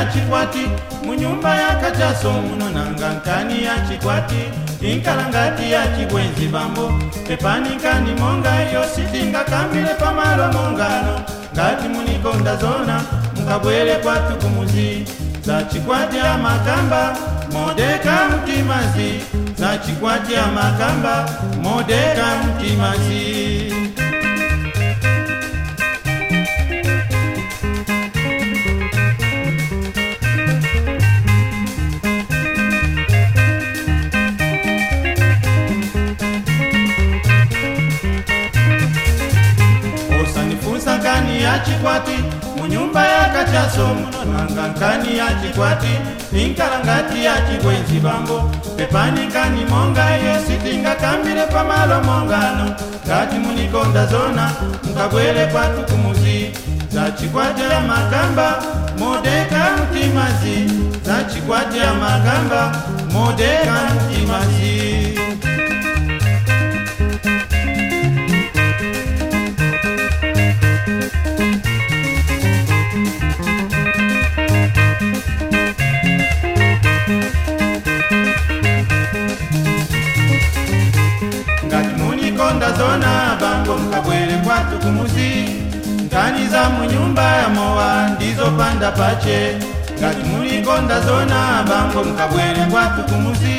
yachikwati munyumba yakajaso munonanga nkani yachikwati inkalangati yachibwenzi bambo pepanikani monga yositinga kambile pamalo mongano ngati munikondazona mukabwele kwatu kumuzi zachikwati amakamba modeka mtimazi zachikwati amakamba modeka mtimazi za nkani yachikwati munyumba yakachaso munonhanga nkani yachikwati ninkarangati yachigwenzi bango pepani nkani monga yesi tingatambire pamalomongano ngati munikonda zona mukabwere kwatu kumuzi zachikwati amakamba modeka mtimazi zachikwati amakamba modeka mtimazi za kumusi nkaniza munyumba ya mowa ndizopanda pache ngati mulikonda zona bango mkabwere kwatu kumusi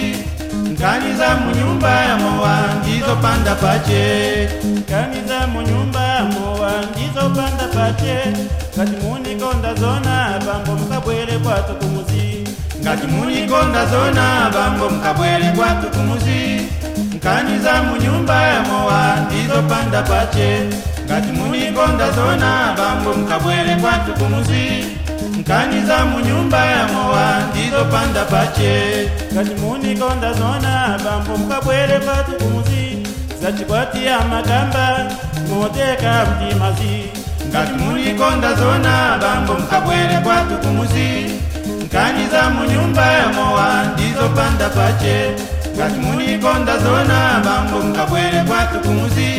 nkaniza munyumba ya mowa ndizopanda pache nkaniza munyumba ya mowa ndizopanda pache ngati munikonda zona bango mkabwere kwatu kumusi ngati munikonda zona bango mkabwere kwatu kumusi nkaniza munyumba ya mowa ndizopanda pache ngati munikonda zona bango mkabwele kwatu kumuzi nkani za munyumba ya mowa ndizopanda pache ngati munikonda zona bango mkabwele kwatu kumuzi zacikwati ya makamba moteka mtimazi ngati munikonda zona bango mkabwele kwatu kumuzi nkani za munyumba ya mowa ndizopanda pache ngati munikonda zona bango mkabwele kwatu kumuzi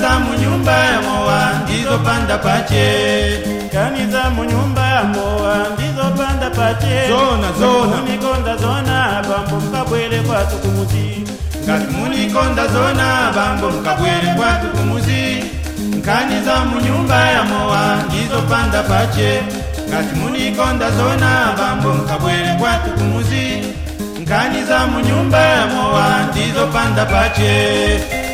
kanisa munyumba ya moa ndizopanda pache kanisa munyumba ya moa ndizopanda pache zona zona unikonda zona bambo mkabwele kwatu kumuzi ngati munikonda zona bambo mkabwele kwatu kumuzi kanisa munyumba ya moa ndizopanda pache ngati munikonda zona bambo mkabwele kwatu kumuzi kanisa munyumba ya moa ndizopanda pache Kati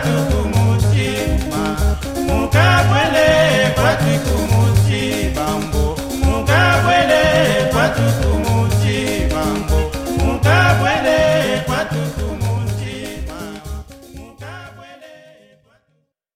Thank you.